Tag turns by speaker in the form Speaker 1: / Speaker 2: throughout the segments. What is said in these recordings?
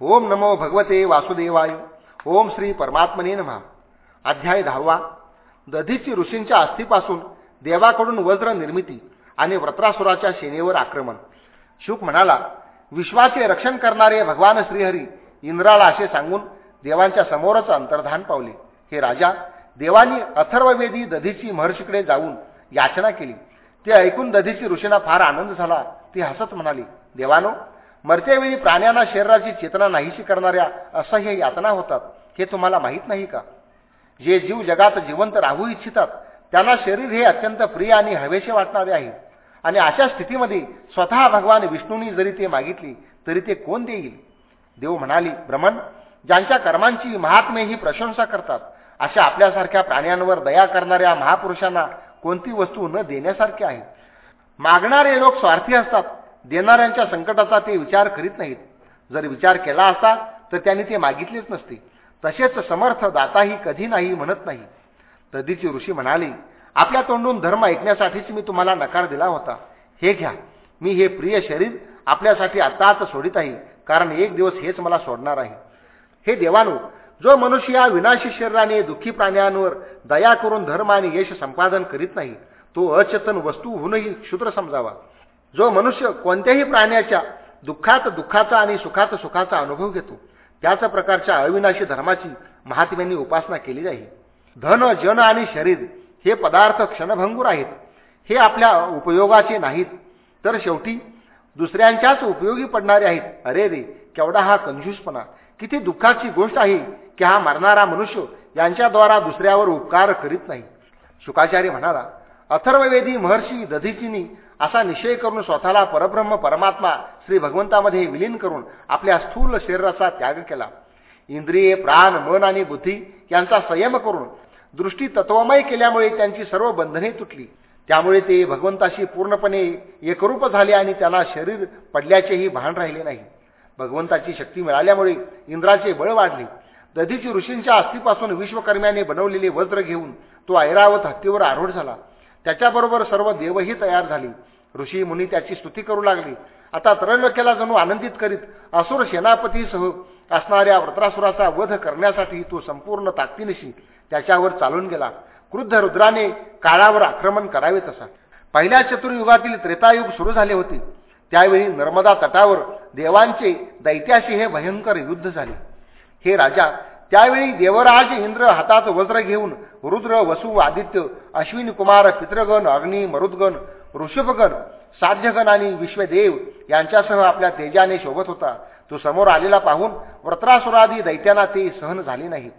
Speaker 1: ओम नमो भगवते वासुदेवाय. ओम श्री परमात्मने नमः. अध्याय दहावा. दधीची ऋषींच्या अस्थीपासून देवाकडून वज्र निर्मिती आणि व्रत्रासुराच्या सेनेवर आक्रमण. शुक म्हणाला विश्वाचे रक्षण करणारे भगवान श्रीहरी इंद्राला असे सांगून देवांच्या समोरच अंतर्धान पावले. हे राजा देवानी अथर्ववेदी दधीची महर्षीकडे जाऊन याचना केली. ते ऐकून दधीची ऋषींना फार आनंद झाला. ती हसत म्हणाली देवानो मरतेवेळी प्राण्यांना शरीराची चेतना नाहीशी करणाऱ्या असह्य यातना होतात हे तुम्हाला माहीत नाही का? जे जीव जगात जिवंत राहू इच्छितात त्यांना शरीर हे अत्यंत प्रिय आणि हवेशी वाटणारे आहे. आणि अशा स्थितीमध्ये स्वतः भगवान विष्णूंनी जरी ते मागितले तरी ते कोण देईल? देव म्हणाली भ्रमण ज्यांच्या कर्मांची महात्मे ही प्रशंसा करतात अशा आपल्यासारख्या प्राण्यांवर दया करणाऱ्या महापुरुषांना कोणती वस्तू न देण्यासारखी आहे? मागणारे लोक स्वार्थी असतात देणाऱ्यांच्या संकटाचा ते विचार करीत नाहीत. जर विचार केला असता तर त्यांनी ते मागितलेच नसते. तसेच समर्थ दाताही कधी नाही म्हणत नाही. तदीची ऋषी म्हणाली आपल्या तोंडून धर्म ऐकण्यासाठीच मी तुम्हाला नकार दिला होता. हे घ्या. मी हे प्रिय शरीर आपल्यासाठी आताच सोडित आहे. कारण एक दिवस हेच मला सोडणार आहे. हे देवानो जो मनुष्य या विनाशी शरीराने दुःखी प्राण्यांवर दया करून धर्म आणि यश संपादन करीत नाही तो अचेतन वस्तू होऊनही क्षुद्र समजावा. जो मनुष्य कोणत्याही प्राण्याच्या दुःखात दुःखाचा आणि सुखात सुखाचा अनुभव घेतो त्याच प्रकारच्या अविनाशी धर्माची महात्म्यांनी उपासना केली जाईल धन जन आणि शरीर हे पदार्थ क्षणभंगूर आहेत. हे आपल्या उपयोगाचे नाहीत. तर शेवटी दुसऱ्यांच्याच उपयोगी पडणारे आहेत. अरे रे केवढा हा कंजूसपणा. किती दुःखाची गोष्ट आहे की हा मरणारा मनुष्य यांच्याद्वारा दुसऱ्यावर उपकार करीत नाही. शुकाचार्य म्हणाला अथर्ववेदी महर्षी दधीचिनी असा निश्चय करून स्वतःला परब्रह्म परमात्मा श्री भगवंतामध्ये विलीन करून आपल्या स्थूल शरीराचा त्याग केला. इंद्रिये प्राण मन आणि बुद्धी यांचा संयम करून दृष्टी तत्वमय केल्यामुळे त्यांची सर्व बंधने तुटली. त्यामुळे ते भगवंताशी पूर्णपणे एकरूप झाले आणि त्याला शरीर पडल्याचेही भान राहिले नाही. भगवंताची शक्ती मिळाल्यामुळे इंद्राचे बळ वाढले. दधीची ऋषींच्या अस्थिपासून विश्वकर्म्याने बनवलेले वज्र घेऊन तो ऐरावत हत्तीवर आरूढ झाला. त्याच्याबरोबर सर्व देवही तयार झाली. ऋषी मुनी त्याची स्तुती करू लागली. आता त्रैलोक्याला जणू आनंदित करीत असुर सेनापतीसह असणाऱ्या वृत्रासुराचा वध करण्यासाठी तो संपूर्ण ताकदीनिशी त्याच्यावर चालून गेला. क्रुद्ध रुद्राने काळावर आक्रमण करावे तसा. पहिल्या चतुर्युगातील त्रेतायुग सुरू झाले होते. त्यावेळी नर्मदा तटावर देवांचे दैत्याशी हे भयंकर युद्ध झाले. हे राजा त्यावेळी देवराज इंद्र हातात वज्र घेऊन रुद्र वसु आदित्य अश्विन कुमार पितृगण अग्नी मरुद्गण ऋषभगण साध्यगण आणि विश्वदेव यांच्यासह आपल्या तेजाने शोभत होता. तो समोर आलेला पाहून व्रत्रासुरादी दैत्यांना ते सहन झाले नाही.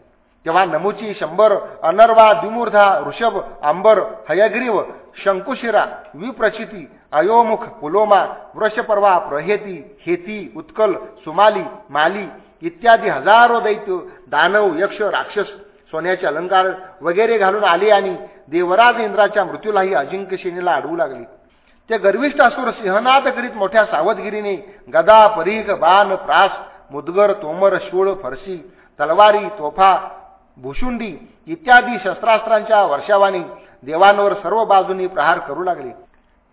Speaker 1: तेव्हा नमुची शंभर अनर्वा द्विमूर्धा ऋषभ अंबर हयग्रीव शंकुशिरा विप्रचिती अयोमुख पुलोमा वृषपर्वा प्रहेती हेती उत्कल सुमाली माली इत्यादी हजारो दैत्य दानव यक्ष राक्षस सोन्याचे अलंकार वगैरे घालून आले आणि देवराज इंद्राच्या मृत्यूलाही अजिंक्य सेनेला अडवू लागले. ते गर्विष्ठ असुर सिंहनाद करीत मोठ्या सावधगिरीने गदा परीघ बाण प्रास मुदगर तोमर शूळ फरशी तलवारी तोफा भुशुंडी इत्यादी शस्त्रास्त्रांच्या वर्षावानी देवांवर सर्व बाजूंनी प्रहार करू लागले.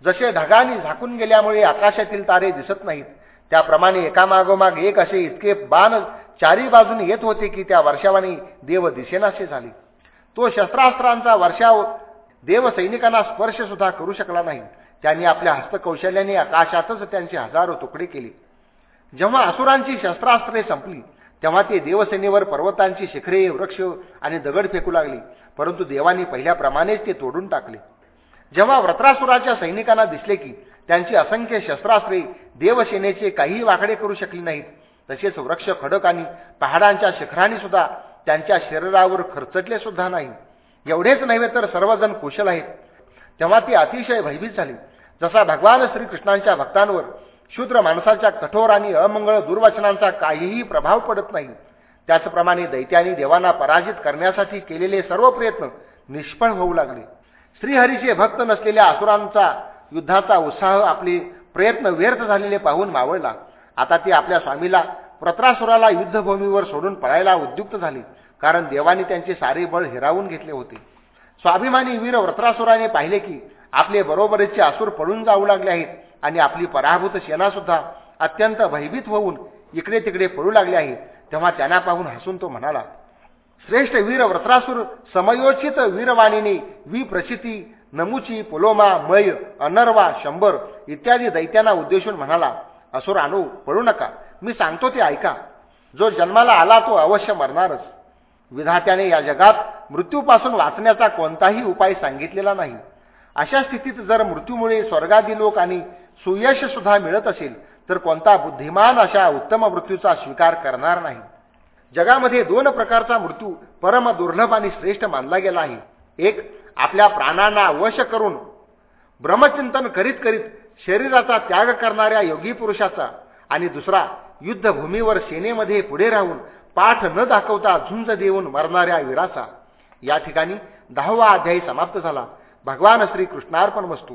Speaker 1: जसे ढगांनी झाकून गेल्यामुळे आकाशातील तारे दिसत नाहीत त्याप्रमाणे एकामागोमाग एक असे इतके बाण चारी बाजून येत होते की त्या वर्षावानी देव दिसेनासे झाले. तो शस्त्रास्त्रांचा वर्षाव देव सैनिकांना स्पर्श सुद्धा करू शकला नाही. त्यांनी आपल्या हस्तकौशल्याने आकाशातच त्यांचे हजारो तुकडे केले. जेव्हा असुरांची शस्त्रास्त्रे संपली तेव्हा ते देवसेनेवर पर्वतांची शिखरे वृक्ष आणि दगड फेकू लागली. परंतु देवानी पहिल्याप्रमाणेच ते तोडून टाकले. जेव्हा व्रत्रासुराच्या सैनिकांना दिसले की त्यांची असंख्य शस्त्रास्त्रे देवसेनेचे काहीही वाकडे करू शकली नाहीत तसेच वृक्ष खडक आणि पहाडांच्या शिखरांनी सुद्धा त्यांच्या शरीरावर खर्चटले सुद्धा नाही. एवढेच नव्हे तर सर्वजण कुशल आहेत. तेव्हा ती अतिशय भयभीत झाली. जसा भगवान श्रीकृष्णांच्या भक्तांवर शूद्र माणसाच्या कठोर आणि अमंगळ दुर्वचनांचा काहीही प्रभाव पडत नाही त्याचप्रमाणे दैत्याने देवांना पराजित करण्यासाठी केलेले सर्व प्रयत्न निष्फळ होऊ लागले. श्रीहरीचे भक्त नसलेल्या असुरांचा युद्धाचा उत्साह आपले प्रयत्न व्यर्थ झालेले पाहून मावळला. आता ती आपल्या स्वामीला प्रत्रासुराला युद्धभूमीवर सोडून पळायला उद्युक्त झाली कारण देवाने त्यांचे सारे बळ हिरावून घेतले होते. स्वाभिमानी वीर व्रत्रासुराने पाहिले की आपले बरोबरीचे आसूर पळून जाऊ लागले आहेत आणि आपली पराभूत सेना सुद्धा अत्यंत भयभीत होऊन इकडे तिकडे पडू लागले आहे तेव्हा त्यांना पाहून हसून तो म्हणाला श्रेष्ठ वीर व्रत्रासूर समयोचित वीरवाणीने विप्रचिती नमुची पुलोमा मय अनर्वा शंभर इत्यादी दैत्यांना उद्देशून म्हणाला असुर आणू पडू नका. मी सांगतो ते ऐका. जो जन्माला आला तो अवश्य मरणारच. विधात्याने या जगात मृत्यूपासून वाचण्याचा कोणताही उपाय सांगितलेला नाही. अशा स्थितीत जर मृत्यूमुळे स्वर्गादी लोक आणि सुयश सुद्धा मिळत असेल तर कोणता बुद्धिमान अशा उत्तम मृत्यूचा स्वीकार करणार नाही. जगामध्ये दोन प्रकारचा मृत्यू परम दुर्लभ आणि श्रेष्ठ मानला गेला आहे. एक आपल्या प्राणांना वश करून ब्रह्मचिंतन करीत करीत शरीराचा त्याग करणाऱ्या योगी पुरुषाचा आणि दुसरा युद्धभूमीवर सेनेमध्ये पुढे राहून पाठ न दाखवता झुंज देऊन मरणाऱ्या वीराचा. या ठिकाणी दहावा अध्यायी समाप्त झाला. भगवान श्रीकृष्णार्पण वस्तू.